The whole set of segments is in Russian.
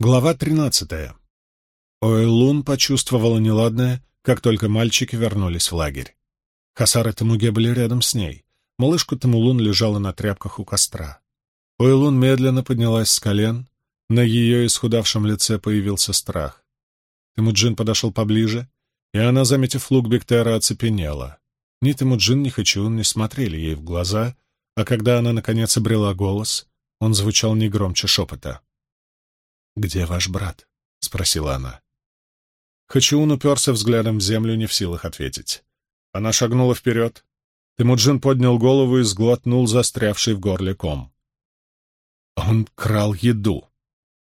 Глава тринадцатая. Ойлун почувствовала неладное, как только мальчики вернулись в лагерь. Хасар и Тамуге были рядом с ней. Малышка Тамулун лежала на тряпках у костра. Ойлун медленно поднялась с колен. На ее исхудавшем лице появился страх. Темуджин подошел поближе, и она, заметив лук Бектера, оцепенела. Ни Темуджин, ни Хачиун не смотрели ей в глаза, а когда она, наконец, обрела голос, он звучал не громче шепота. «Где ваш брат?» — спросила она. Хачиун уперся взглядом в землю, не в силах ответить. Она шагнула вперед. Темуджин поднял голову и сглотнул застрявший в горле ком. Он крал еду.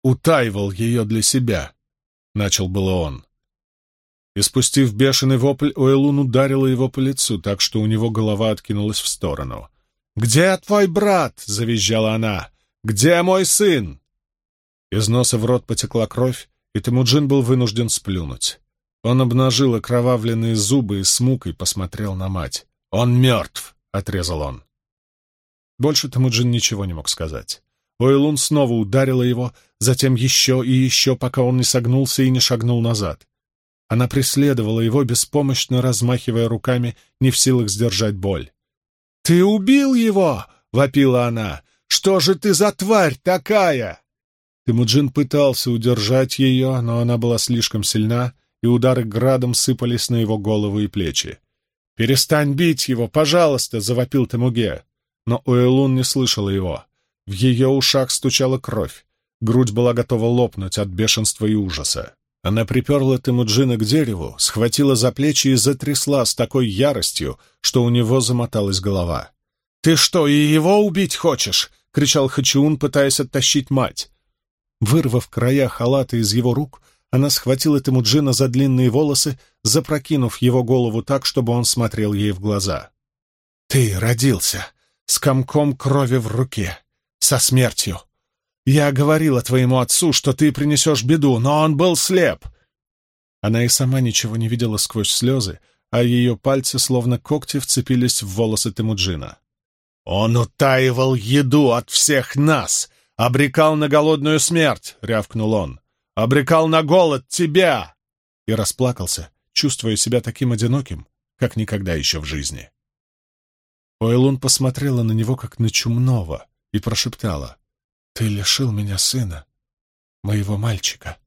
Утаивал ее для себя, — начал было он. И спустив бешеный вопль, Уэлун ударила его по лицу, так что у него голова откинулась в сторону. «Где твой брат?» — завизжала она. «Где мой сын?» Из носа в рот потекла кровь, и Темуджин был вынужден сплюнуть. Он обнажил окровавленные зубы и с мукой посмотрел на мать. «Он мертв!» — отрезал он. Больше Темуджин ничего не мог сказать. Ойлун снова ударила его, затем еще и еще, пока он не согнулся и не шагнул назад. Она преследовала его, беспомощно размахивая руками, не в силах сдержать боль. «Ты убил его!» — вопила она. «Что же ты за тварь такая?» Темуджин пытался удержать ее, но она была слишком сильна, и удары градом сыпались на его голову и плечи. «Перестань бить его, пожалуйста!» — завопил Темуге. Но Уэлун не слышала его. В ее ушах стучала кровь. Грудь была готова лопнуть от бешенства и ужаса. Она приперла Темуджина к дереву, схватила за плечи и затрясла с такой яростью, что у него замоталась голова. «Ты что, и его убить хочешь?» — кричал Хачиун, пытаясь оттащить мать. Вырвав края халата из его рук, она схватила Темуджина за длинные волосы, запрокинув его голову так, чтобы он смотрел ей в глаза. «Ты родился с комком крови в руке, со смертью. Я говорила твоему отцу, что ты принесешь беду, но он был слеп». Она и сама ничего не видела сквозь слезы, а ее пальцы, словно когти, вцепились в волосы Темуджина. «Он утаивал еду от всех нас!» «Обрекал на голодную смерть!» — рявкнул он. «Обрекал на голод тебя!» И расплакался, чувствуя себя таким одиноким, как никогда еще в жизни. Ойлун посмотрела на него, как на чумного, и прошептала. «Ты лишил меня сына, моего мальчика».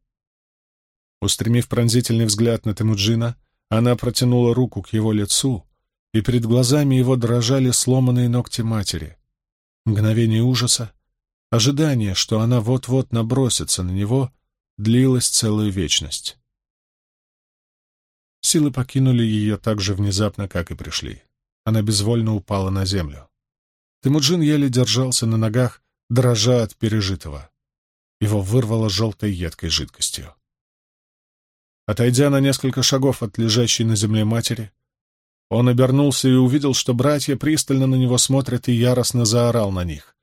Устремив пронзительный взгляд на Темуджина, она протянула руку к его лицу, и перед глазами его дрожали сломанные ногти матери. Мгновение ужаса, Ожидание, что она вот-вот набросится на него, длилось целую вечность. Силы покинули ее так же внезапно, как и пришли. Она безвольно упала на землю. Темуджин еле держался на ногах, дрожа от пережитого. Его вырвало желтой едкой жидкостью. Отойдя на несколько шагов от лежащей на земле матери, он обернулся и увидел, что братья пристально на него смотрят и яростно заорал на них.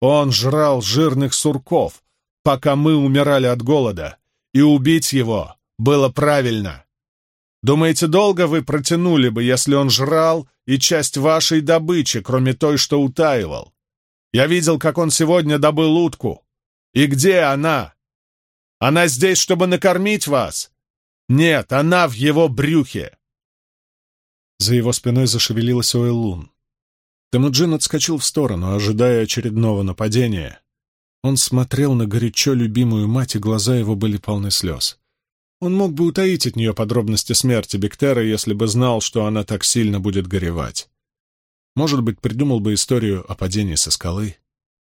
Он жрал жирных сурков, пока мы умирали от голода, и убить его было правильно. Думаете, долго вы протянули бы, если он жрал и часть вашей добычи, кроме той, что утаивал? Я видел, как он сегодня добыл утку. И где она? Она здесь, чтобы накормить вас? Нет, она в его брюхе. За его спиной зашевелилась Ойлун. Темуджин отскочил в сторону, ожидая очередного нападения. Он смотрел на горячо любимую мать, и глаза его были полны слез. Он мог бы утаить от нее подробности смерти Бектера, если бы знал, что она так сильно будет горевать. Может быть, придумал бы историю о падении со скалы?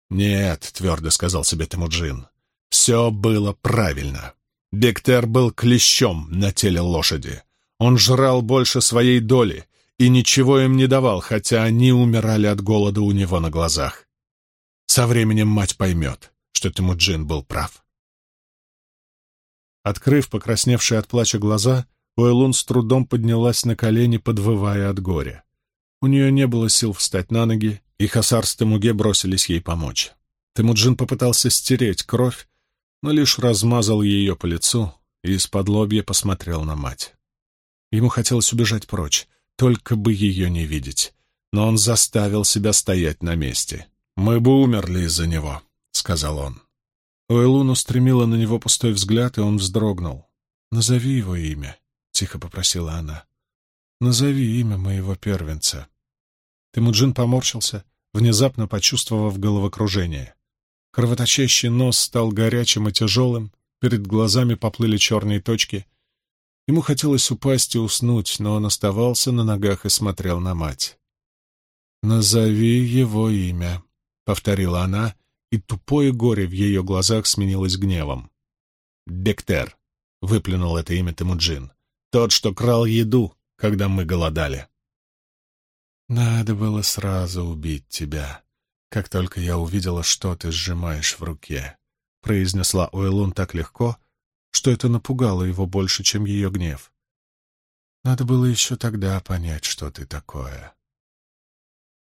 «Нет», — твердо сказал себе Темуджин, — «все было правильно. Бектер был клещом на теле лошади. Он жрал больше своей доли, и ничего им не давал, хотя они умирали от голода у него на глазах. Со временем мать поймет, что Темуджин был прав. Открыв покрасневшие от плача глаза, Уэлун с трудом поднялась на колени, подвывая от горя. У нее не было сил встать на ноги, и Хасар с Темуге бросились ей помочь. Темуджин попытался стереть кровь, но лишь размазал ее по лицу и из-под лобья посмотрел на мать. Ему хотелось убежать прочь, только бы ее не видеть. Но он заставил себя стоять на месте. «Мы бы умерли из-за него», — сказал он. Уэлун устремила на него пустой взгляд, и он вздрогнул. «Назови его имя», — тихо попросила она. «Назови имя моего первенца». Темуджин поморщился, внезапно почувствовав головокружение. Кровоточащий нос стал горячим и тяжелым, перед глазами поплыли черные точки. Ему хотелось упасть и уснуть, но он оставался на ногах и смотрел на мать. «Назови его имя», — повторила она, и тупое горе в ее глазах сменилось гневом. «Бектер», — выплюнул это имя Темуджин, — «тот, что крал еду, когда мы голодали». «Надо было сразу убить тебя, как только я увидела, что ты сжимаешь в руке», — произнесла Уэлун так легко, что это напугало его больше, чем ее гнев. «Надо было еще тогда понять, что ты такое».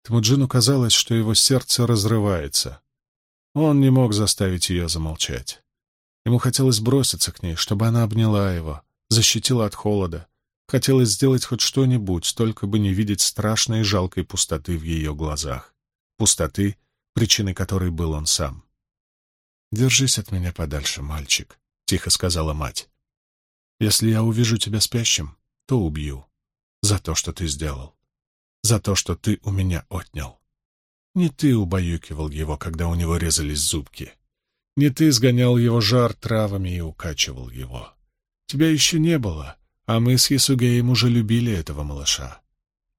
Тмуджину казалось, что его сердце разрывается. Он не мог заставить ее замолчать. Ему хотелось броситься к ней, чтобы она обняла его, защитила от холода. Хотелось сделать хоть что-нибудь, только бы не видеть страшной и жалкой пустоты в ее глазах. Пустоты, причиной которой был он сам. «Держись от меня подальше, мальчик», — тихо сказала мать. «Если я увижу тебя спящим, то убью. За то, что ты сделал за то, что ты у меня отнял. Не ты убаюкивал его, когда у него резались зубки. Не ты сгонял его жар травами и укачивал его. Тебя еще не было, а мы с Ясугеем уже любили этого малыша.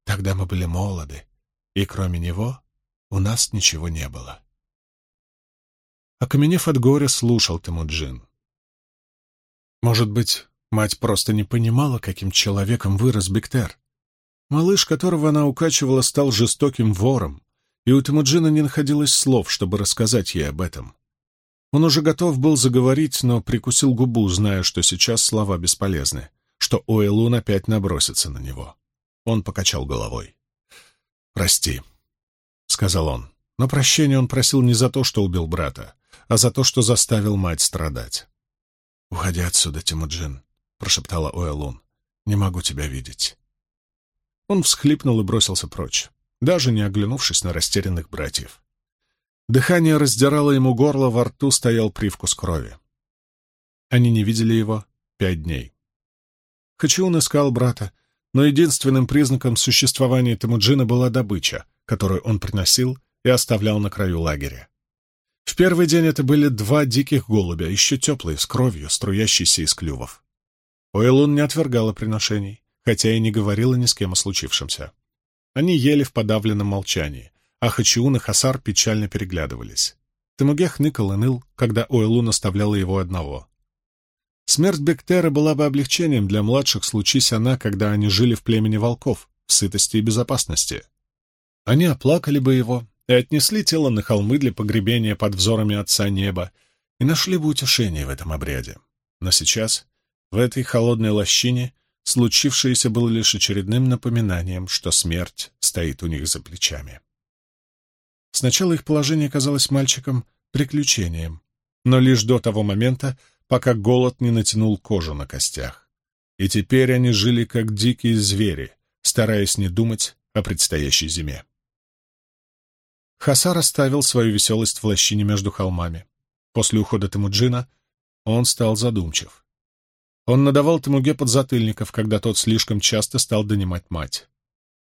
Тогда мы были молоды, и кроме него у нас ничего не было. Окаменев от горя, слушал Темуджин. Может быть, мать просто не понимала, каким человеком вырос Бектер. Малыш, которого она укачивала, стал жестоким вором, и у Тимуджина не находилось слов, чтобы рассказать ей об этом. Он уже готов был заговорить, но прикусил губу, зная, что сейчас слова бесполезны, что Оэлун опять набросится на него. Он покачал головой. «Прости», — сказал он. Но прощения он просил не за то, что убил брата, а за то, что заставил мать страдать. «Уходи отсюда, Тимуджин», — прошептала Оэлун. «Не могу тебя видеть». Он всхлипнул и бросился прочь, даже не оглянувшись на растерянных братьев. Дыхание раздирало ему горло, во рту стоял привкус крови. Они не видели его пять дней. Хачиун искал брата, но единственным признаком существования Темуджина была добыча, которую он приносил и оставлял на краю лагеря. В первый день это были два диких голубя, еще теплые, с кровью, струящейся из клювов. Уэлун не отвергала приношений хотя и не говорила ни с кем о случившемся. Они ели в подавленном молчании, а Хачиун и Хасар печально переглядывались. Темуге хныкал и ныл, когда Ойлу наставляла его одного. Смерть Бектера была бы облегчением для младших, случись она, когда они жили в племени волков, в сытости и безопасности. Они оплакали бы его и отнесли тело на холмы для погребения под взорами Отца Неба и нашли бы утешение в этом обряде. Но сейчас, в этой холодной лощине, Случившееся было лишь очередным напоминанием, что смерть стоит у них за плечами. Сначала их положение казалось мальчикам приключением, но лишь до того момента, пока голод не натянул кожу на костях. И теперь они жили как дикие звери, стараясь не думать о предстоящей зиме. Хасар оставил свою веселость в лощине между холмами. После ухода Темуджина он стал задумчив. Он надавал Темуге подзатыльников, когда тот слишком часто стал донимать мать.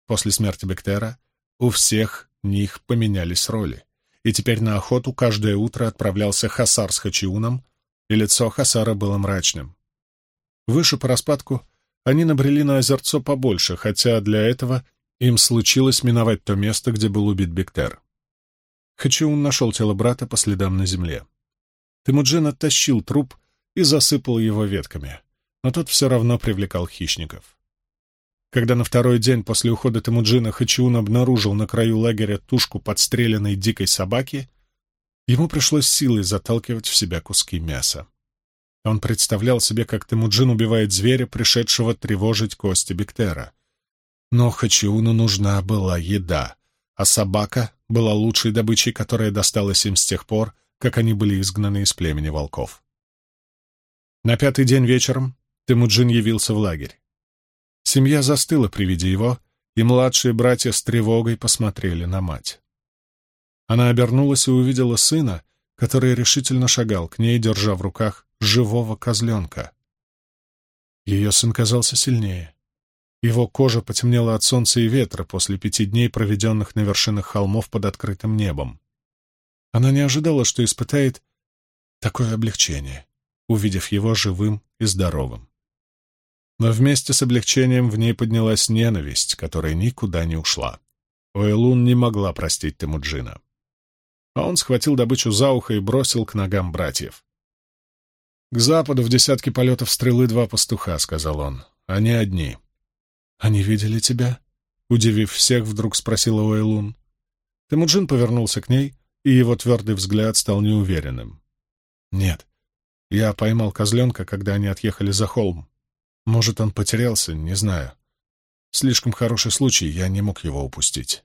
После смерти Бектера у всех них поменялись роли, и теперь на охоту каждое утро отправлялся Хасар с Хачиуном, и лицо Хасара было мрачным. Выше по распадку они набрели на озерцо побольше, хотя для этого им случилось миновать то место, где был убит Бектер. Хачиун нашел тело брата по следам на земле. Темуджин оттащил труп и засыпал его ветками, но тот все равно привлекал хищников. Когда на второй день после ухода Темуджина Хачиун обнаружил на краю лагеря тушку подстреленной дикой собаки, ему пришлось силой заталкивать в себя куски мяса. Он представлял себе, как Темуджин убивает зверя, пришедшего тревожить кости Бектера. Но Хачиуну нужна была еда, а собака была лучшей добычей, которая досталась им с тех пор, как они были изгнаны из племени волков. На пятый день вечером Темуджин явился в лагерь. Семья застыла при виде его, и младшие братья с тревогой посмотрели на мать. Она обернулась и увидела сына, который решительно шагал к ней, держа в руках живого козленка. Ее сын казался сильнее. Его кожа потемнела от солнца и ветра после пяти дней, проведенных на вершинах холмов под открытым небом. Она не ожидала, что испытает такое облегчение, увидев его живым и здоровым. Но вместе с облегчением в ней поднялась ненависть, которая никуда не ушла. Ойлун не могла простить Темуджина. А он схватил добычу за ухо и бросил к ногам братьев. «К западу в десятке полетов стрелы два пастуха», — сказал он. «Они одни». «Они видели тебя?» — удивив всех, вдруг спросила Уэйлун. Темуджин повернулся к ней, и его твердый взгляд стал неуверенным. «Нет, я поймал козленка, когда они отъехали за холм. Может, он потерялся, не знаю. Слишком хороший случай, я не мог его упустить.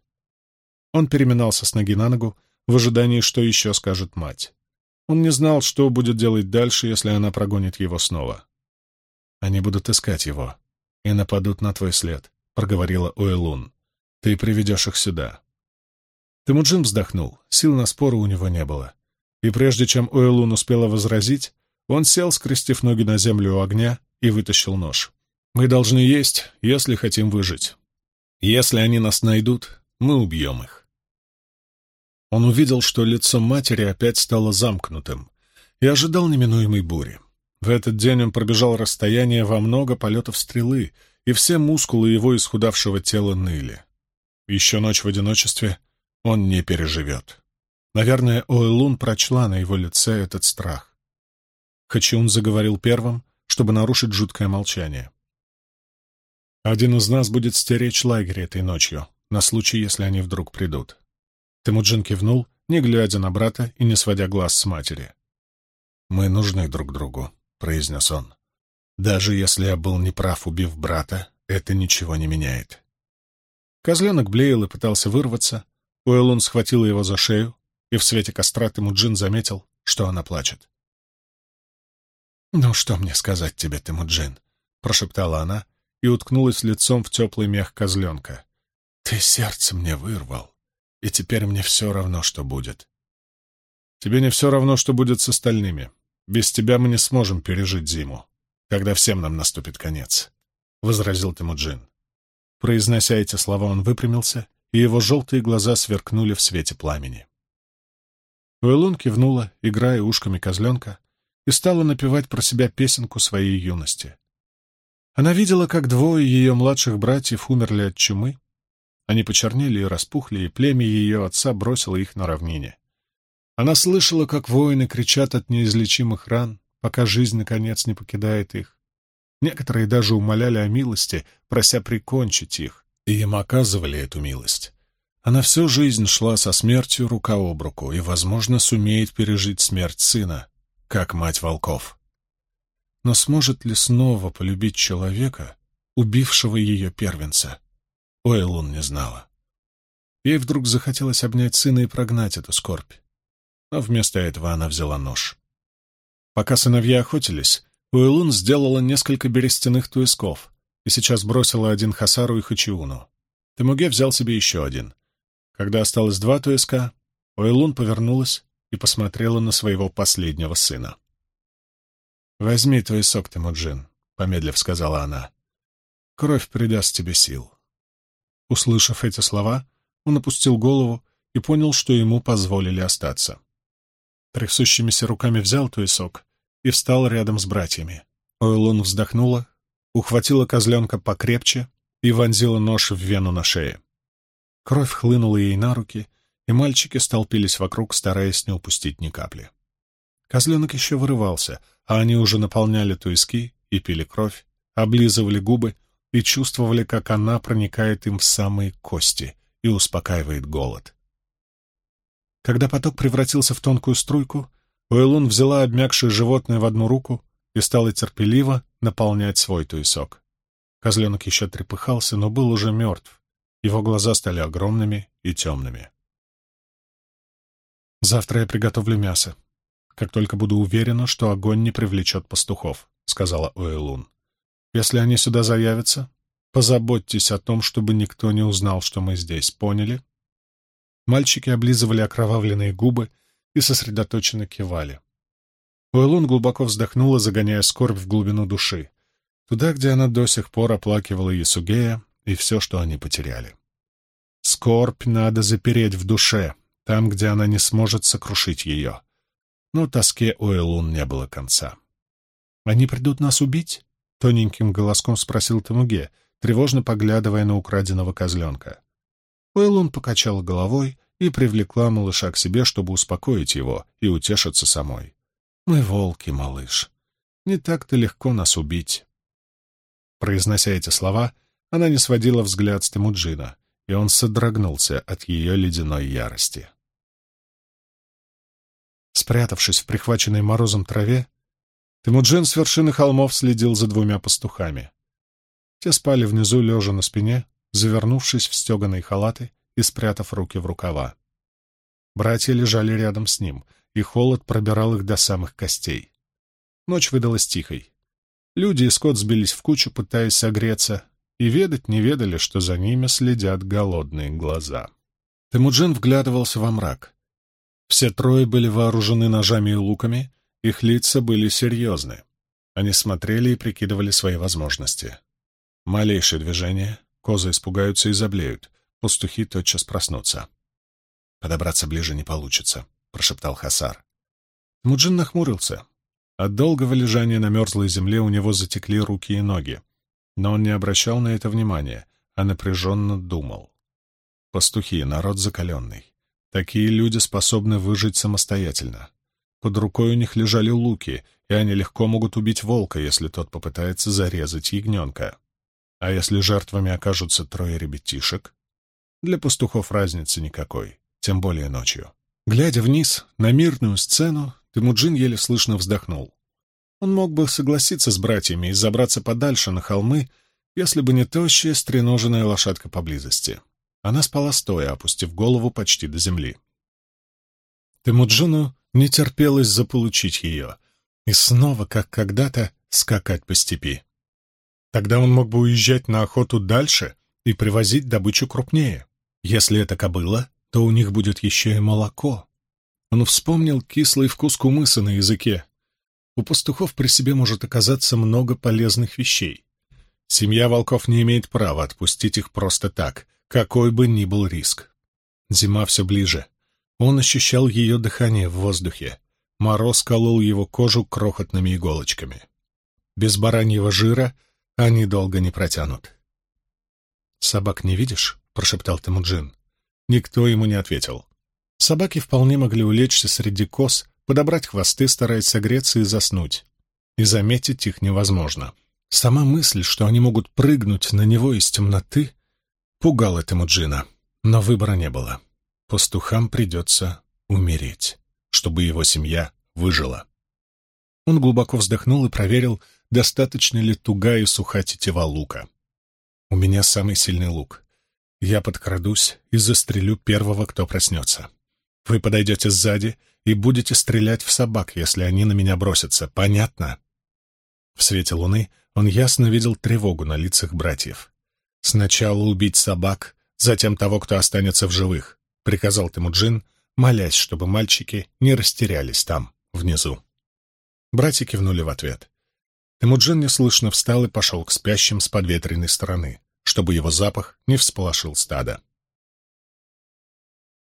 Он переминался с ноги на ногу, в ожидании, что еще скажет мать. Он не знал, что будет делать дальше, если она прогонит его снова. «Они будут искать его и нападут на твой след», — проговорила Уэлун. «Ты приведешь их сюда». Темуджин вздохнул, сил на споры у него не было. И прежде чем Уэлун успела возразить, он сел, скрестив ноги на землю у огня, и вытащил нож. «Мы должны есть, если хотим выжить. Если они нас найдут, мы убьем их». Он увидел, что лицо матери опять стало замкнутым, и ожидал неминуемой бури. В этот день он пробежал расстояние во много полетов стрелы, и все мускулы его исхудавшего тела ныли. Еще ночь в одиночестве он не переживет. Наверное, Оэлун прочла на его лице этот страх. Хачиун заговорил первым, чтобы нарушить жуткое молчание. «Один из нас будет стеречь лагерь этой ночью, на случай, если они вдруг придут». Темуджин кивнул, не глядя на брата и не сводя глаз с матери. «Мы нужны друг другу», — произнес он. «Даже если я был неправ, убив брата, это ничего не меняет». Козленок блеял и пытался вырваться. Уэллун схватила его за шею, и в свете костра Темуджин заметил, что она плачет. «Ну что мне сказать тебе, Темуджин?» — прошептала она и уткнулась лицом в теплый мех козленка. «Ты сердце мне вырвал, и теперь мне все равно, что будет». «Тебе не все равно, что будет с остальными. Без тебя мы не сможем пережить зиму, когда всем нам наступит конец», — возразил Темуджин. Произнося эти слова, он выпрямился, и его желтые глаза сверкнули в свете пламени. Уэлун кивнула, играя ушками козленка, и стала напевать про себя песенку своей юности. Она видела, как двое ее младших братьев умерли от чумы. Они почернели и распухли, и племя ее отца бросило их на равнине. Она слышала, как воины кричат от неизлечимых ран, пока жизнь, наконец, не покидает их. Некоторые даже умоляли о милости, прося прикончить их, и им оказывали эту милость. Она всю жизнь шла со смертью рука об руку и, возможно, сумеет пережить смерть сына, как мать волков. Но сможет ли снова полюбить человека, убившего ее первенца? Ойлун не знала. Ей вдруг захотелось обнять сына и прогнать эту скорбь. Но вместо этого она взяла нож. Пока сыновья охотились, Уэлун сделала несколько берестяных туисков и сейчас бросила один Хасару и Хачиуну. Темуге взял себе еще один. Когда осталось два туиска, Уэлун повернулась и посмотрела на своего последнего сына. «Возьми твой сок, Темуджин», — помедлив сказала она. «Кровь придаст тебе сил». Услышав эти слова, он опустил голову и понял, что ему позволили остаться. Трясущимися руками взял туесок и встал рядом с братьями. Ойлун вздохнула, ухватила козленка покрепче и вонзила нож в вену на шее. Кровь хлынула ей на руки, и мальчики столпились вокруг, стараясь не упустить ни капли. Козленок еще вырывался, а они уже наполняли туиски и пили кровь, облизывали губы и чувствовали, как она проникает им в самые кости и успокаивает голод. Когда поток превратился в тонкую струйку, Уэлун взяла обмякшее животное в одну руку и стала терпеливо наполнять свой туесок. Козленок еще трепыхался, но был уже мертв. Его глаза стали огромными и темными. «Завтра я приготовлю мясо, как только буду уверена, что огонь не привлечет пастухов», — сказала Уэлун. «Если они сюда заявятся, позаботьтесь о том, чтобы никто не узнал, что мы здесь, поняли?» Мальчики облизывали окровавленные губы и сосредоточенно кивали. Уэлун глубоко вздохнула, загоняя скорбь в глубину души, туда, где она до сих пор оплакивала Ясугея и все, что они потеряли. Скорбь надо запереть в душе, там, где она не сможет сокрушить ее. Но тоске Уэлун не было конца. «Они придут нас убить?» — тоненьким голоском спросил Тамуге, тревожно поглядывая на украденного козленка. Уэлун покачала головой и привлекла малыша к себе, чтобы успокоить его и утешиться самой. «Мы волки, малыш. Не так-то легко нас убить». Произнося эти слова, она не сводила взгляд с Темуджина, и он содрогнулся от ее ледяной ярости. Спрятавшись в прихваченной морозом траве, Темуджин с вершины холмов следил за двумя пастухами. Те спали внизу, лежа на спине, завернувшись в стеганые халаты и спрятав руки в рукава. Братья лежали рядом с ним, и холод пробирал их до самых костей. Ночь выдалась тихой. Люди и скот сбились в кучу, пытаясь согреться, и ведать не ведали, что за ними следят голодные глаза. Темуджин вглядывался во мрак. Все трое были вооружены ножами и луками, их лица были серьезны. Они смотрели и прикидывали свои возможности. Малейшее движение, козы испугаются и заблеют, пастухи тотчас проснутся. «Подобраться ближе не получится», — прошептал Хасар. Муджин нахмурился. От долгого лежания на мерзлой земле у него затекли руки и ноги. Но он не обращал на это внимания, а напряженно думал. Пастухи — народ закаленный. Такие люди способны выжить самостоятельно. Под рукой у них лежали луки, и они легко могут убить волка, если тот попытается зарезать ягненка. А если жертвами окажутся трое ребятишек? Для пастухов разницы никакой, тем более ночью. Глядя вниз на мирную сцену, Темуджин еле слышно вздохнул. Он мог бы согласиться с братьями и забраться подальше на холмы, если бы не тощая стреноженная лошадка поблизости. Она спала стоя, опустив голову почти до земли. Темуджину не терпелось заполучить ее и снова, как когда-то, скакать по степи. Тогда он мог бы уезжать на охоту дальше и привозить добычу крупнее. Если это кобыла, то у них будет еще и молоко. Он вспомнил кислый вкус кумыса на языке. У пастухов при себе может оказаться много полезных вещей. Семья волков не имеет права отпустить их просто так, какой бы ни был риск. Зима все ближе. Он ощущал ее дыхание в воздухе. Мороз колол его кожу крохотными иголочками. Без бараньего жира они долго не протянут. «Собак не видишь?» — прошептал Темуджин. Никто ему не ответил. Собаки вполне могли улечься среди коз, подобрать хвосты, стараясь согреться и заснуть. И заметить их невозможно. Сама мысль, что они могут прыгнуть на него из темноты, пугала Темуджина. Но выбора не было. Пастухам придется умереть, чтобы его семья выжила. Он глубоко вздохнул и проверил, достаточно ли туга и суха тетива лука. «У меня самый сильный лук. Я подкрадусь и застрелю первого, кто проснется. Вы подойдете сзади и будете стрелять в собак, если они на меня бросятся. Понятно?» В свете луны он ясно видел тревогу на лицах братьев. «Сначала убить собак, затем того, кто останется в живых», — приказал Темуджин, молясь, чтобы мальчики не растерялись там, внизу. Братья кивнули в ответ. Темуджин неслышно встал и пошел к спящим с подветренной стороны чтобы его запах не всполошил стадо.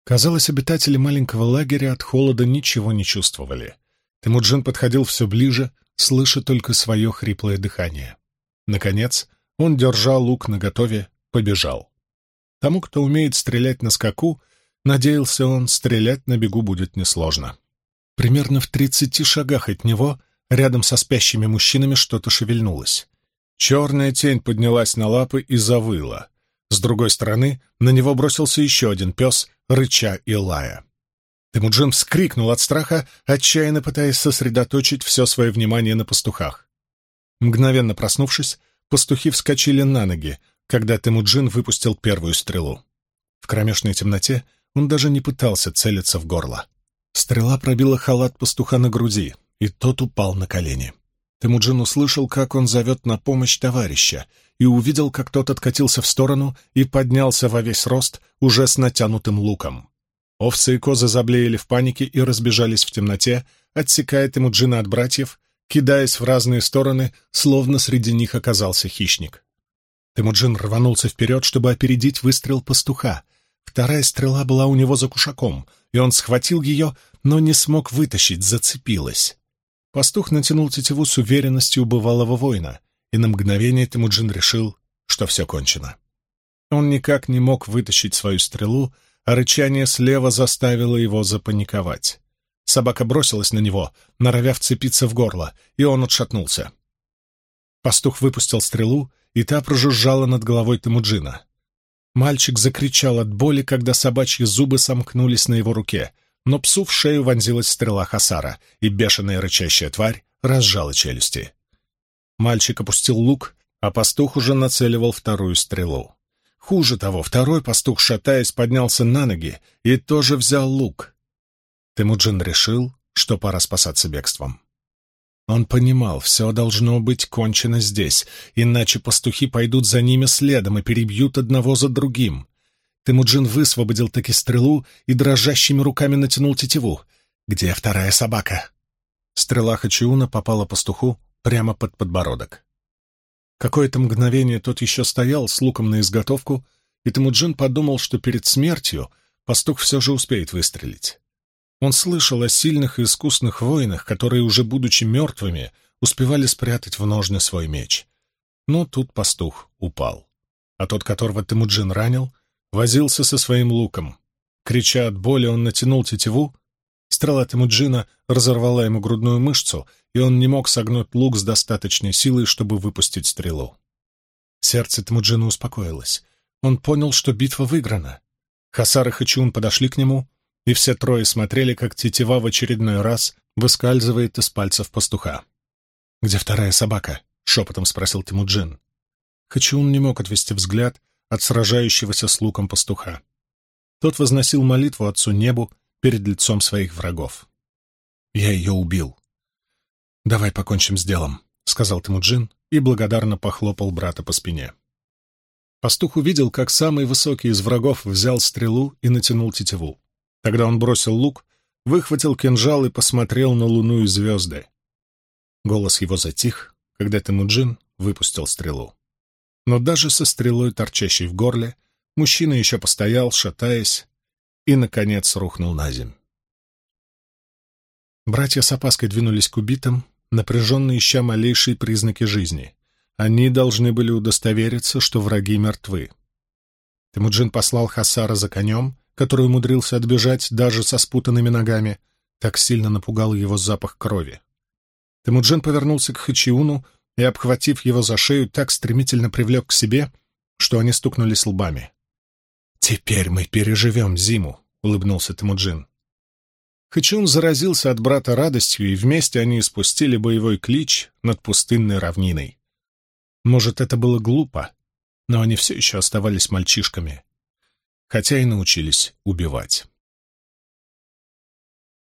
Казалось, обитатели маленького лагеря от холода ничего не чувствовали. Темуджин подходил все ближе, слыша только свое хриплое дыхание. Наконец, он, держа лук наготове, побежал. Тому, кто умеет стрелять на скаку, надеялся он, стрелять на бегу будет несложно. Примерно в тридцати шагах от него, рядом со спящими мужчинами, что-то шевельнулось. Черная тень поднялась на лапы и завыла. С другой стороны на него бросился еще один пес, рыча и лая. Темуджин вскрикнул от страха, отчаянно пытаясь сосредоточить все свое внимание на пастухах. Мгновенно проснувшись, пастухи вскочили на ноги, когда Темуджин выпустил первую стрелу. В кромешной темноте он даже не пытался целиться в горло. Стрела пробила халат пастуха на груди, и тот упал на колени. Темуджин услышал, как он зовет на помощь товарища, и увидел, как тот откатился в сторону и поднялся во весь рост, уже с натянутым луком. Овцы и козы заблеяли в панике и разбежались в темноте, отсекая Темуджина от братьев, кидаясь в разные стороны, словно среди них оказался хищник. Темуджин рванулся вперед, чтобы опередить выстрел пастуха. Вторая стрела была у него за кушаком, и он схватил ее, но не смог вытащить, зацепилась. Пастух натянул тетиву с уверенностью бывалого воина, и на мгновение Темуджин решил, что все кончено. Он никак не мог вытащить свою стрелу, а рычание слева заставило его запаниковать. Собака бросилась на него, норовя вцепиться в горло, и он отшатнулся. Пастух выпустил стрелу, и та прожужжала над головой Темуджина. Мальчик закричал от боли, когда собачьи зубы сомкнулись на его руке, но псу в шею вонзилась стрела Хасара, и бешеная рычащая тварь разжала челюсти. Мальчик опустил лук, а пастух уже нацеливал вторую стрелу. Хуже того, второй пастух, шатаясь, поднялся на ноги и тоже взял лук. Темуджин решил, что пора спасаться бегством. Он понимал, все должно быть кончено здесь, иначе пастухи пойдут за ними следом и перебьют одного за другим. Темуджин высвободил таки стрелу и дрожащими руками натянул тетиву. «Где вторая собака?» Стрела Хачиуна попала пастуху прямо под подбородок. Какое-то мгновение тот еще стоял с луком на изготовку, и Темуджин подумал, что перед смертью пастух все же успеет выстрелить. Он слышал о сильных и искусных воинах, которые, уже будучи мертвыми, успевали спрятать в ножны свой меч. Но тут пастух упал. А тот, которого Темуджин ранил, возился со своим луком. Крича от боли, он натянул тетиву. Стрела Темуджина разорвала ему грудную мышцу, и он не мог согнуть лук с достаточной силой, чтобы выпустить стрелу. Сердце Тмуджина успокоилось. Он понял, что битва выиграна. Хасар и Хачун подошли к нему, и все трое смотрели, как тетива в очередной раз выскальзывает из пальцев пастуха. «Где вторая собака?» — шепотом спросил Тимуджин. Хачун не мог отвести взгляд от сражающегося с луком пастуха. Тот возносил молитву Отцу Небу перед лицом своих врагов. «Я ее убил», «Давай покончим с делом», — сказал Тимуджин и благодарно похлопал брата по спине. Пастух увидел, как самый высокий из врагов взял стрелу и натянул тетиву. Тогда он бросил лук, выхватил кинжал и посмотрел на луну и звезды. Голос его затих, когда Тимуджин выпустил стрелу. Но даже со стрелой, торчащей в горле, мужчина еще постоял, шатаясь, и, наконец, рухнул на земь. Братья с опаской двинулись к убитым, напряженно ища малейшие признаки жизни. Они должны были удостовериться, что враги мертвы. Темуджин послал Хасара за конем, который умудрился отбежать даже со спутанными ногами. Так сильно напугал его запах крови. Темуджин повернулся к Хачиуну и, обхватив его за шею, так стремительно привлек к себе, что они стукнулись лбами. «Теперь мы переживем зиму», — улыбнулся Темуджин. Хачун заразился от брата радостью, и вместе они спустили боевой клич над пустынной равниной. Может, это было глупо, но они все еще оставались мальчишками, хотя и научились убивать.